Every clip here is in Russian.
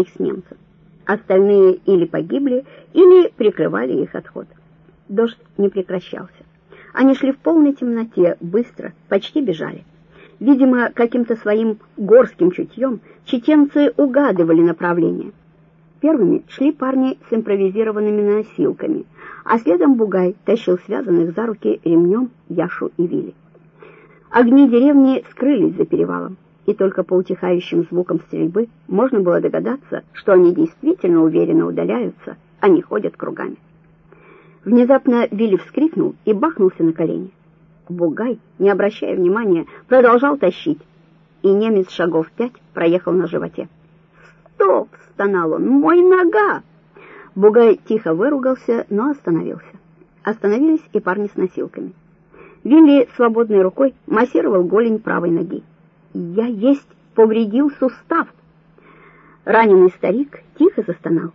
их с немцем. Остальные или погибли, или прикрывали их отход. Дождь не прекращался. Они шли в полной темноте, быстро, почти бежали. Видимо, каким-то своим горским чутьем чеченцы угадывали направление. Первыми шли парни с импровизированными носилками, а следом Бугай тащил связанных за руки ремнем Яшу и Вили. Огни деревни скрылись за перевалом, и только по утихающим звукам стрельбы можно было догадаться, что они действительно уверенно удаляются, а не ходят кругами. Внезапно Вилли вскрикнул и бахнулся на колени. Бугай, не обращая внимания, продолжал тащить, и немец шагов пять проехал на животе. «Стоп!» — стонал он. «Мой нога!» Бугай тихо выругался, но остановился. Остановились и парни с носилками. Вилли свободной рукой массировал голень правой ноги. «Я есть повредил сустав!» Раненый старик тихо застонал.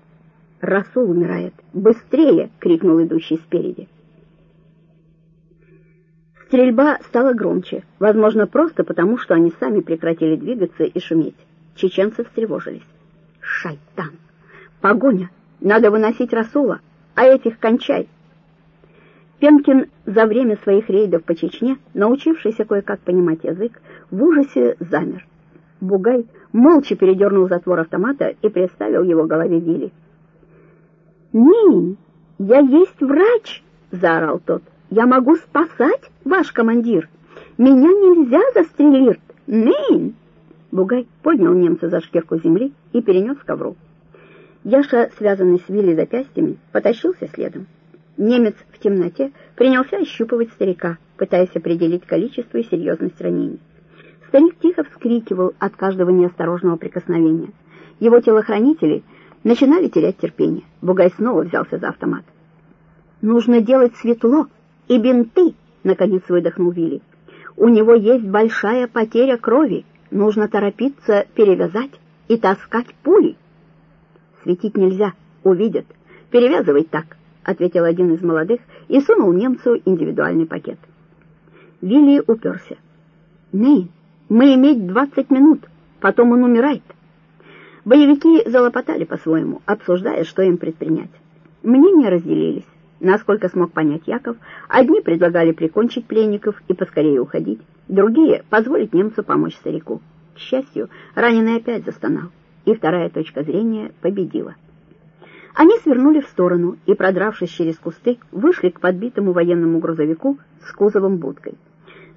«Расул умирает! Быстрее!» — крикнул идущий спереди. Стрельба стала громче, возможно, просто потому, что они сами прекратили двигаться и шуметь. Чеченцы встревожились. «Шайтан! Погоня! Надо выносить Расула, а этих кончай!» Пенкин за время своих рейдов по Чечне, научившийся кое-как понимать язык, в ужасе замер. Бугай молча передернул затвор автомата и приставил его голове Вилли. «Нин, я есть врач!» — заорал тот. Я могу спасать, ваш командир. Меня нельзя застрелить. Нейн!» Бугай поднял немца за шкирку земли и перенес ковру. Яша, связанный с Вилли запястьями, потащился следом. Немец в темноте принялся ощупывать старика, пытаясь определить количество и серьезность ранений. Старик тихо вскрикивал от каждого неосторожного прикосновения. Его телохранители начинали терять терпение. Бугай снова взялся за автомат. «Нужно делать светло», и бинты, наконец выдохнул Вилли. У него есть большая потеря крови. Нужно торопиться перевязать и таскать пули. Светить нельзя, увидят. Перевязывай так, ответил один из молодых и сунул немцу индивидуальный пакет. Вилли уперся. Ней, мы иметь двадцать минут, потом он умирает. Боевики залопотали по-своему, обсуждая, что им предпринять. Мнения разделились. Насколько смог понять Яков, одни предлагали прикончить пленников и поскорее уходить, другие — позволить немцу помочь старику. К счастью, раненый опять застонал, и вторая точка зрения победила. Они свернули в сторону и, продравшись через кусты, вышли к подбитому военному грузовику с кузовом будкой.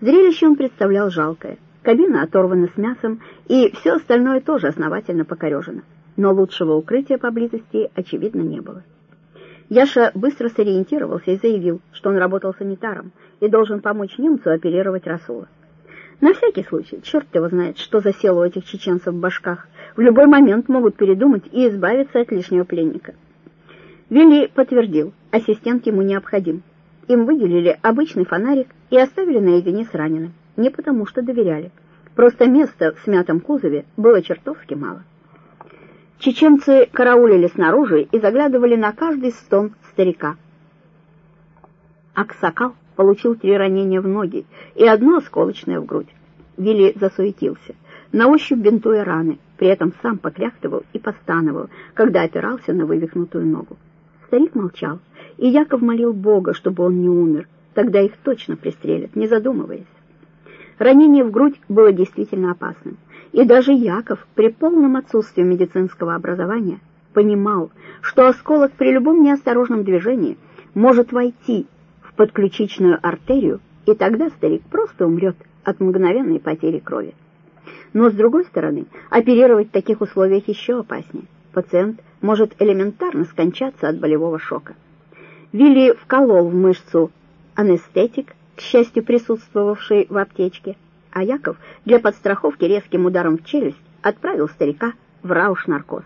Зрелище он представлял жалкое. Кабина оторвана с мясом, и все остальное тоже основательно покорежено. Но лучшего укрытия поблизости, очевидно, не было. Яша быстро сориентировался и заявил, что он работал санитаром и должен помочь немцу оперировать Расула. На всякий случай, черт его знает, что засело у этих чеченцев в башках. В любой момент могут передумать и избавиться от лишнего пленника. Вилли подтвердил, ассистент ему необходим. Им выделили обычный фонарик и оставили наедине с раненым. Не потому что доверяли. Просто места в смятом кузове было чертовски мало. Чеченцы караулили снаружи и заглядывали на каждый стон старика. Аксакал получил три ранения в ноги и одно осколочное в грудь. Вилли засуетился, на ощупь бинтуя раны, при этом сам покряхтывал и постановал, когда опирался на вывихнутую ногу. Старик молчал, и Яков молил Бога, чтобы он не умер, тогда их точно пристрелят, не задумываясь. Ранение в грудь было действительно опасным. И даже Яков, при полном отсутствии медицинского образования, понимал, что осколок при любом неосторожном движении может войти в подключичную артерию, и тогда старик просто умрет от мгновенной потери крови. Но, с другой стороны, оперировать в таких условиях еще опаснее. Пациент может элементарно скончаться от болевого шока. Вилли вколол в мышцу анестетик, к счастью, присутствовавший в аптечке, а Яков для подстраховки резким ударом в челюсть отправил старика в рауш-наркоз.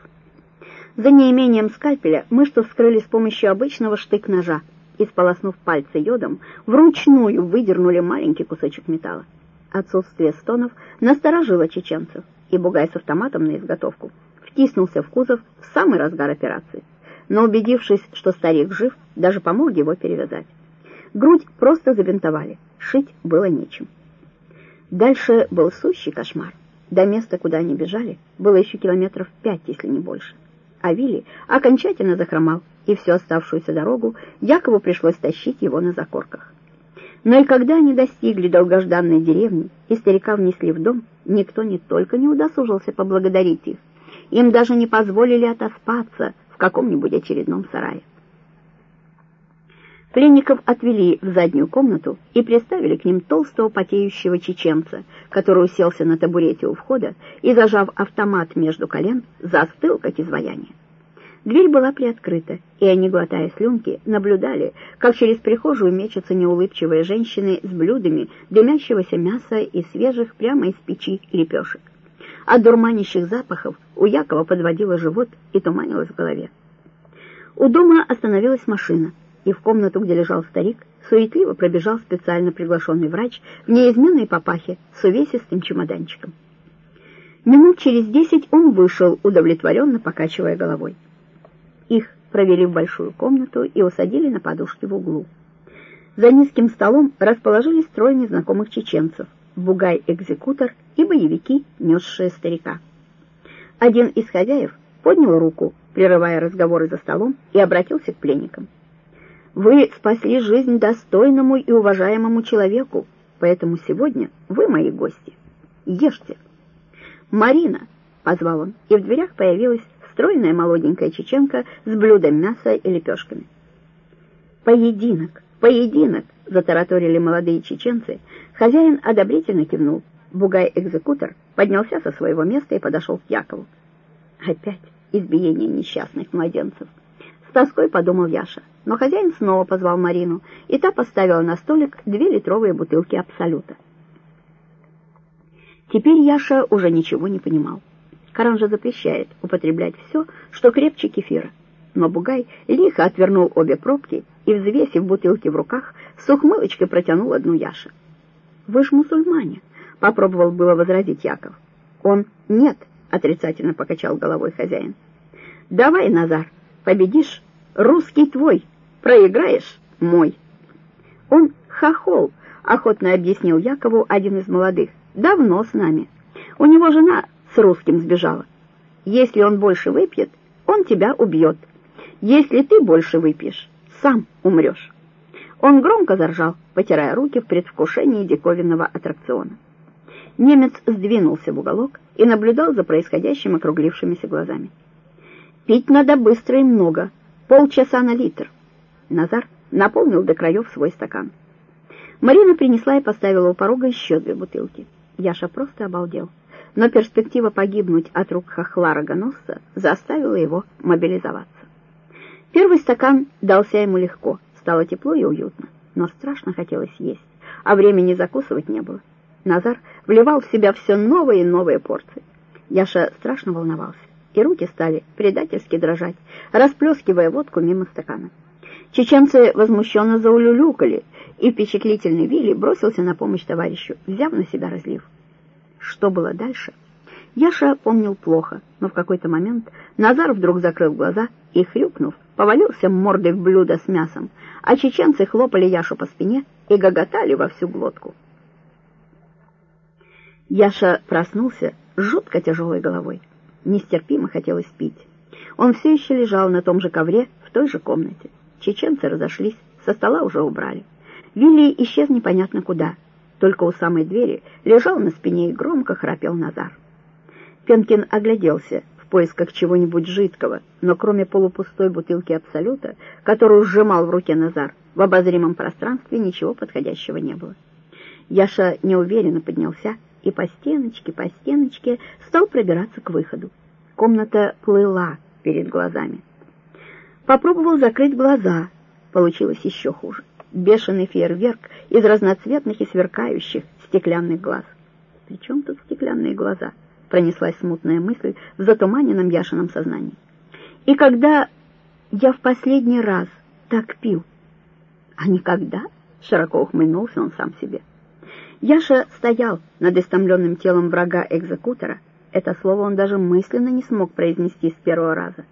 За неимением скальпеля мышцу вскрыли с помощью обычного штык-ножа и, сполоснув пальцы йодом, вручную выдернули маленький кусочек металла. Отсутствие стонов насторожило чеченцев, и Бугай с автоматом на изготовку втиснулся в кузов в самый разгар операции. Но убедившись, что старик жив, даже помог его перевязать. Грудь просто забинтовали, шить было нечем. Дальше был сущий кошмар. До места, куда они бежали, было еще километров пять, если не больше. А Вилли окончательно захромал, и всю оставшуюся дорогу Якову пришлось тащить его на закорках. Но и когда они достигли долгожданной деревни и старика внесли в дом, никто не только не удосужился поблагодарить их, им даже не позволили отоспаться в каком-нибудь очередном сарае. Пленников отвели в заднюю комнату и приставили к ним толстого потеющего чеченца, который уселся на табурете у входа и, зажав автомат между колен, застыл, как изваяние. Дверь была приоткрыта, и они, глотая слюнки, наблюдали, как через прихожую мечутся неулыбчивые женщины с блюдами дымящегося мяса и свежих прямо из печи лепешек. От дурманящих запахов у Якова подводило живот и туманилось в голове. У дома остановилась машина и в комнату, где лежал старик, суетливо пробежал специально приглашенный врач в неизменной папахе с увесистым чемоданчиком. Минут через десять он вышел, удовлетворенно покачивая головой. Их провели в большую комнату и усадили на подушке в углу. За низким столом расположились трое незнакомых чеченцев, бугай-экзекутор и боевики, несшие старика. Один из хозяев поднял руку, прерывая разговоры за столом, и обратился к пленникам. Вы спасли жизнь достойному и уважаемому человеку, поэтому сегодня вы мои гости. Ешьте. Марина, позвал он, и в дверях появилась стройная молоденькая чеченка с блюдом мяса и лепешками. Поединок, поединок, затараторили молодые чеченцы. Хозяин одобрительно кивнул. Бугай-экзекутор поднялся со своего места и подошел к Якову. Опять избиение несчастных младенцев. С тоской подумал Яша. Но хозяин снова позвал Марину, и та поставила на столик две литровые бутылки Абсолюта. Теперь Яша уже ничего не понимал. Коран же запрещает употреблять все, что крепче кефира. Но Бугай лихо отвернул обе пробки и, взвесив бутылки в руках, с ухмылочкой протянул одну Яше. «Вы ж мусульмане», — попробовал было возразить Яков. «Он нет», — отрицательно покачал головой хозяин. «Давай, Назар, победишь, русский твой, проиграешь — мой. Он хохол, охотно объяснил Якову один из молодых. Давно с нами. У него жена с русским сбежала. Если он больше выпьет, он тебя убьет. Если ты больше выпьешь, сам умрешь. Он громко заржал, потирая руки в предвкушении диковинного аттракциона. Немец сдвинулся в уголок и наблюдал за происходящим округлившимися глазами. «Пить надо быстро и много, полчаса на литр». Назар наполнил до краев свой стакан. Марина принесла и поставила у порога еще две бутылки. Яша просто обалдел. Но перспектива погибнуть от рук хохла-рогоносца заставила его мобилизоваться. Первый стакан дался ему легко, стало тепло и уютно, но страшно хотелось есть, а времени закусывать не было. Назар вливал в себя все новые и новые порции. Яша страшно волновался, и руки стали предательски дрожать, расплескивая водку мимо стакана. Чеченцы возмущенно заулюлюкали, и впечатлительный Вилли бросился на помощь товарищу, взяв на себя разлив. Что было дальше? Яша помнил плохо, но в какой-то момент Назар вдруг закрыл глаза и, хрюкнув, повалился мордой в блюдо с мясом, а чеченцы хлопали Яшу по спине и гоготали во всю глотку. Яша проснулся с жутко тяжелой головой. Нестерпимо хотелось пить. Он все еще лежал на том же ковре в той же комнате. Чеченцы разошлись, со стола уже убрали. Вилли исчез непонятно куда. Только у самой двери лежал на спине и громко храпел Назар. Пенкин огляделся в поисках чего-нибудь жидкого, но кроме полупустой бутылки Абсолюта, которую сжимал в руке Назар, в обозримом пространстве ничего подходящего не было. Яша неуверенно поднялся и по стеночке, по стеночке стал пробираться к выходу. Комната плыла перед глазами. Попробовал закрыть глаза. Получилось еще хуже. Бешеный фейерверк из разноцветных и сверкающих стеклянных глаз. «При тут стеклянные глаза?» Пронеслась смутная мысль в затуманенном Яшином сознании. «И когда я в последний раз так пил?» «А никогда?» — широко ухмыльнулся он сам себе. Яша стоял над истомленным телом врага-экзекутора. Это слово он даже мысленно не смог произнести с первого раза.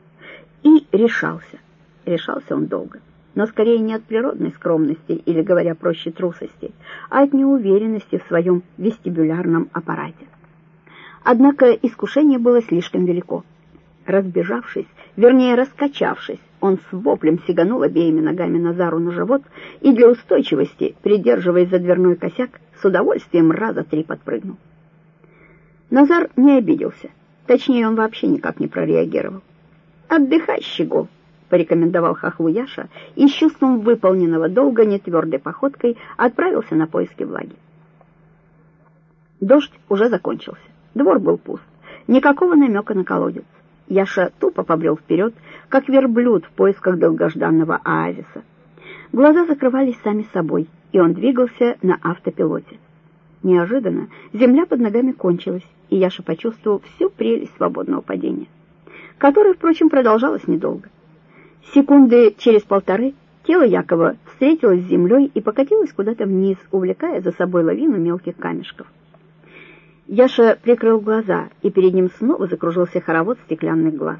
И решался. Решался он долго, но скорее не от природной скромности или, говоря проще, трусости, а от неуверенности в своем вестибулярном аппарате. Однако искушение было слишком велико. Разбежавшись, вернее раскачавшись, он с воплем сиганул обеими ногами Назару на живот и для устойчивости, придерживаясь за дверной косяк, с удовольствием раза три подпрыгнул. Назар не обиделся, точнее он вообще никак не прореагировал. «Отдыхай, щегол!» — порекомендовал хохлу Яша и с чувством выполненного долга нетвердой походкой отправился на поиски влаги. Дождь уже закончился, двор был пуст, никакого намека на колодец. Яша тупо побрел вперед, как верблюд в поисках долгожданного оазиса. Глаза закрывались сами собой, и он двигался на автопилоте. Неожиданно земля под ногами кончилась, и Яша почувствовал всю прелесть свободного падения, которое, впрочем, продолжалось недолго. Секунды через полторы тело Якова встретилось с землей и покатилось куда-то вниз, увлекая за собой лавину мелких камешков. Яша прикрыл глаза, и перед ним снова закружился хоровод стеклянных глаз.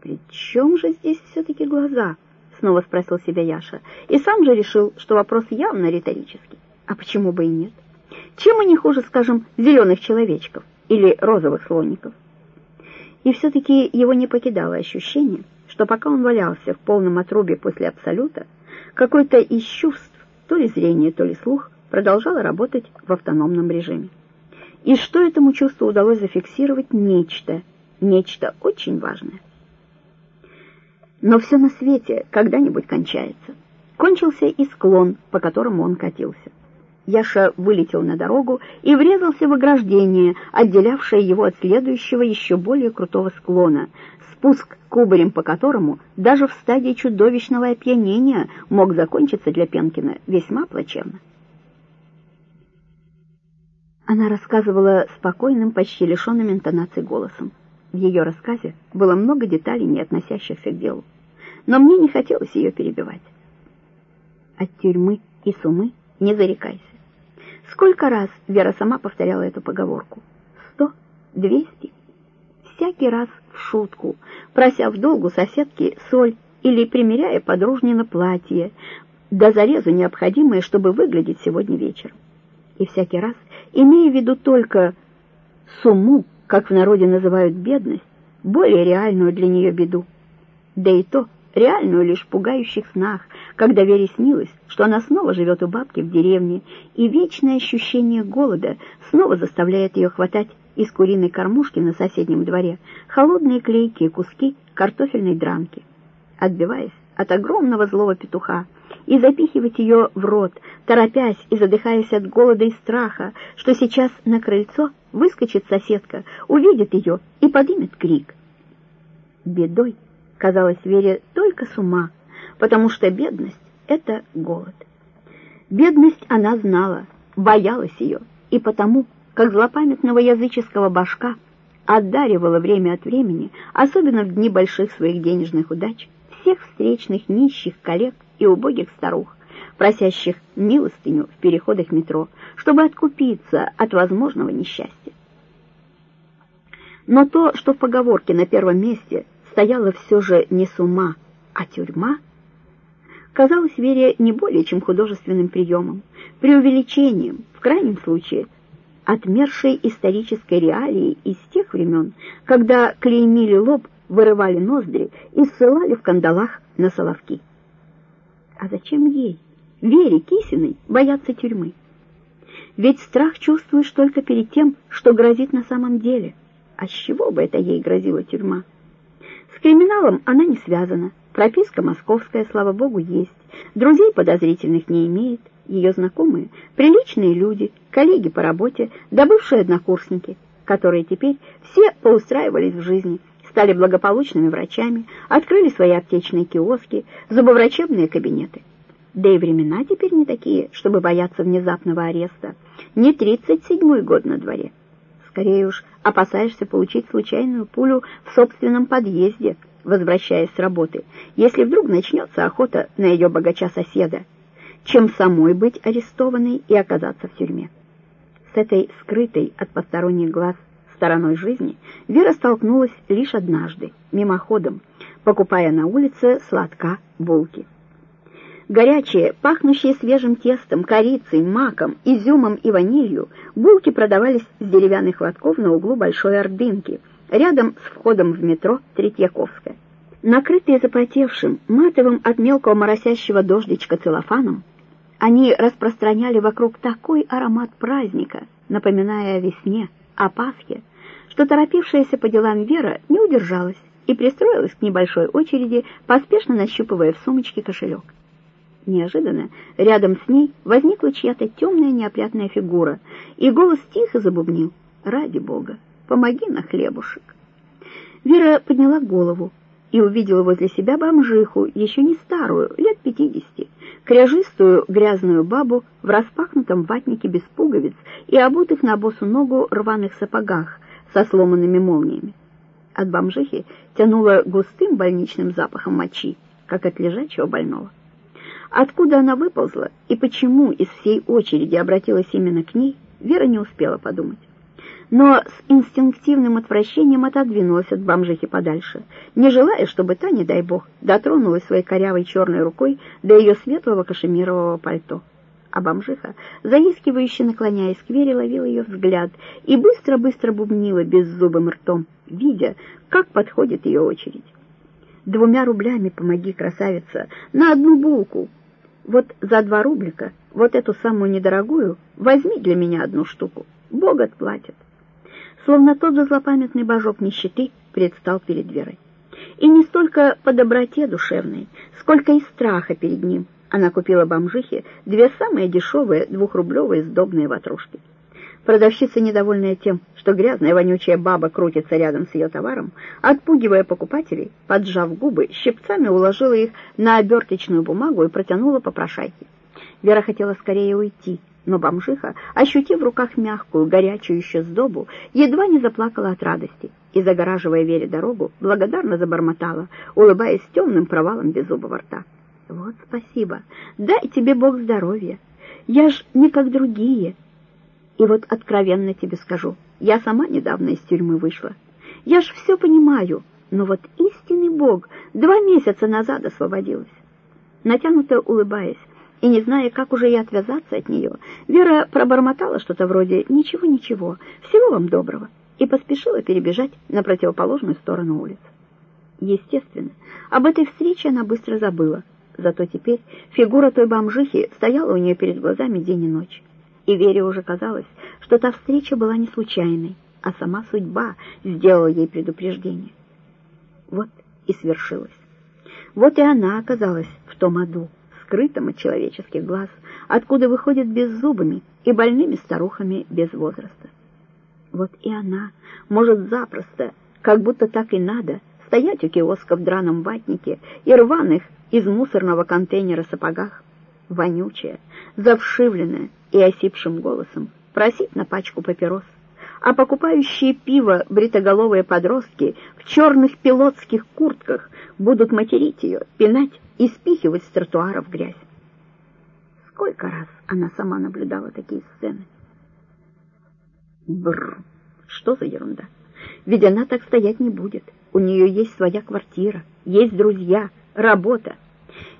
«При чем же здесь все-таки глаза?» — снова спросил себя Яша, и сам же решил, что вопрос явно риторический. А почему бы и нет? Чем они хуже, скажем, зеленых человечков или розовых слоников? И все-таки его не покидало ощущение, что пока он валялся в полном отрубе после абсолюта, какой-то из чувств, то ли зрение, то ли слух, продолжало работать в автономном режиме. И что этому чувству удалось зафиксировать нечто, нечто очень важное. Но все на свете когда-нибудь кончается. Кончился и склон, по которому он катился. Яша вылетел на дорогу и врезался в ограждение, отделявшее его от следующего еще более крутого склона, спуск кубарем по которому даже в стадии чудовищного опьянения мог закончиться для Пенкина весьма плачевно. Она рассказывала спокойным, почти лишенным интонаций голосом. В ее рассказе было много деталей, не относящихся к делу. Но мне не хотелось ее перебивать. От тюрьмы и сумы не зарекайся. Сколько раз Вера сама повторяла эту поговорку? Сто? Двести? Всякий раз в шутку, прося в долгу соседки соль или примеряя подружнино платье, до зарезу необходимое, чтобы выглядеть сегодня вечером. И всякий раз, имея в виду только сумму, как в народе называют бедность, более реальную для нее беду. Да и то реальную лишь в пугающих снах, когда Вере снилось, что она снова живет у бабки в деревне, и вечное ощущение голода снова заставляет ее хватать из куриной кормушки на соседнем дворе холодные клейкие куски картофельной дранки, отбиваясь от огромного злого петуха, и запихивать ее в рот, торопясь и задыхаясь от голода и страха, что сейчас на крыльцо выскочит соседка, увидит ее и поднимет крик. Бедой казалось Вере только с ума, потому что бедность — это голод. Бедность она знала, боялась ее, и потому как злопамятного языческого башка, одаривала время от времени, особенно в дни больших своих денежных удач, всех встречных нищих коллег и убогих старух, просящих милостыню в переходах метро, чтобы откупиться от возможного несчастья. Но то, что в поговорке на первом месте стояла все же не с ума, а тюрьма, казалось Вере не более чем художественным приемом, преувеличением, в крайнем случае – отмершей исторической реалии из тех времен, когда клеймили лоб, вырывали ноздри и ссылали в кандалах на соловки. А зачем ей, Вере Кисиной, бояться тюрьмы? Ведь страх чувствуешь только перед тем, что грозит на самом деле. А с чего бы это ей грозила тюрьма? С криминалом она не связана, прописка московская, слава богу, есть, друзей подозрительных не имеет, ее знакомые, приличные люди, коллеги по работе, да бывшие однокурсники, которые теперь все поустраивались в жизни, стали благополучными врачами, открыли свои аптечные киоски, зубоврачебные кабинеты. Да и времена теперь не такие, чтобы бояться внезапного ареста. Не тридцать седьмой год на дворе. Скорее уж, опасаешься получить случайную пулю в собственном подъезде, возвращаясь с работы, если вдруг начнется охота на ее богача-соседа, чем самой быть арестованной и оказаться в тюрьме. С этой скрытой от посторонних глаз стороной жизни Вера столкнулась лишь однажды, мимоходом, покупая на улице сладка булки. Горячие, пахнущие свежим тестом, корицей, маком, изюмом и ванилью, булки продавались с деревянных лотков на углу Большой Ордынки, рядом с входом в метро Третьяковская. Накрытые запотевшим, матовым от мелкого моросящего дождичка целлофаном, они распространяли вокруг такой аромат праздника, напоминая о весне, о Пасхе, что торопившаяся по делам Вера не удержалась и пристроилась к небольшой очереди, поспешно нащупывая в сумочке кошелек. Неожиданно рядом с ней возникла чья-то темная неопрятная фигура, и голос тихо забубнил «Ради Бога, помоги на хлебушек». Вера подняла голову и увидела возле себя бомжиху, еще не старую, лет пятидесяти, кряжистую грязную бабу в распахнутом ватнике без пуговиц и обутых на босу ногу рваных сапогах со сломанными молниями. От бомжихи тянуло густым больничным запахом мочи, как от лежачего больного. Откуда она выползла и почему из всей очереди обратилась именно к ней, Вера не успела подумать. Но с инстинктивным отвращением отодвинулась от бомжихи подальше, не желая, чтобы та, не дай бог, дотронулась своей корявой черной рукой до ее светлого кашемирового пальто. А бомжиха, заискивающе наклоняясь к Вере, ловила ее взгляд и быстро-быстро бубнила беззубым ртом, видя, как подходит ее очередь. «Двумя рублями помоги, красавица, на одну булку!» Вот за два рублика, вот эту самую недорогую, возьми для меня одну штуку. Бог отплатит. Словно тот же злопамятный божок нищеты предстал перед Верой. И не столько по доброте душевной, сколько и страха перед ним она купила бомжихе две самые дешевые двухрублевые сдобные ватрушки. Продавщица, недовольная тем, что грязная вонючая баба крутится рядом с ее товаром, отпугивая покупателей, поджав губы, щипцами уложила их на оберточную бумагу и протянула попрошайке. Вера хотела скорее уйти, но бомжиха, ощутив в руках мягкую, горячую еще сдобу, едва не заплакала от радости и, загораживая Вере дорогу, благодарно забормотала, улыбаясь темным провалом беззубого рта. «Вот спасибо. Дай тебе Бог здоровья. Я ж не как другие». И вот откровенно тебе скажу, я сама недавно из тюрьмы вышла. Я ж все понимаю, но вот истинный Бог два месяца назад освободилась. Натянуто улыбаясь и не зная, как уже и отвязаться от нее, Вера пробормотала что-то вроде «ничего, ничего, всего вам доброго» и поспешила перебежать на противоположную сторону улицы. Естественно, об этой встрече она быстро забыла, зато теперь фигура той бомжихи стояла у нее перед глазами день и ночь и Вере уже казалось, что та встреча была не случайной, а сама судьба сделала ей предупреждение. Вот и свершилось. Вот и она оказалась в том аду, скрытом от человеческих глаз, откуда выходят беззубыми и больными старухами без возраста. Вот и она может запросто, как будто так и надо, стоять у киоска в драном ватнике и рваных из мусорного контейнера сапогах, вонючая, завшивленная, и осипшим голосом просить на пачку папирос, а покупающие пиво бритоголовые подростки в черных пилотских куртках будут материть ее, пинать и спихивать с тротуара в грязь. Сколько раз она сама наблюдала такие сцены? Бррр, что за ерунда? Ведь она так стоять не будет. У нее есть своя квартира, есть друзья, работа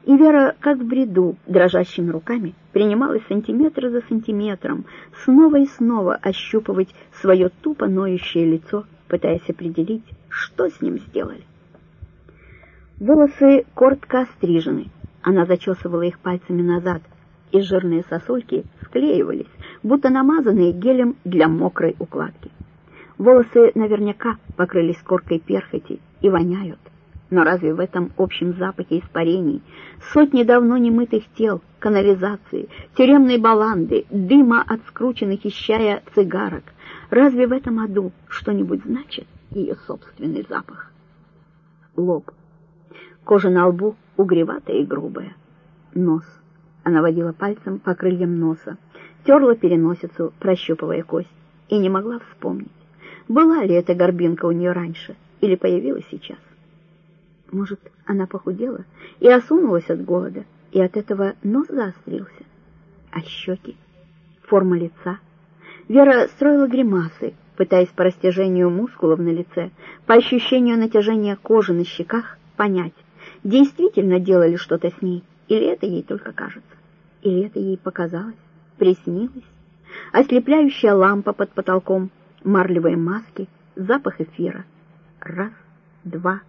и Вера, как в бреду, дрожащими руками, принималась сантиметр за сантиметром, снова и снова ощупывать свое тупо ноющее лицо, пытаясь определить, что с ним сделали. Волосы коротко острижены, она зачесывала их пальцами назад, и жирные сосульки склеивались, будто намазанные гелем для мокрой укладки. Волосы наверняка покрылись коркой перхоти и воняют. Но разве в этом общем запахе испарений, сотни давно немытых тел, канализации, тюремной баланды, дыма от скрученных из чая цигарок, разве в этом аду что-нибудь значит ее собственный запах? Лоб. Кожа на лбу угреватая и грубая. Нос. Она водила пальцем по крыльям носа, терла переносицу, прощупывая кость, и не могла вспомнить, была ли эта горбинка у нее раньше или появилась сейчас. Может, она похудела и осунулась от голода, и от этого нос заострился. А щеки, форма лица. Вера строила гримасы, пытаясь по растяжению мускулов на лице, по ощущению натяжения кожи на щеках, понять, действительно делали что-то с ней, Или это ей только кажется? Или это ей показалось? Приснилось? Ослепляющая лампа под потолком, марлевые маски, запах эфира. Раз, два,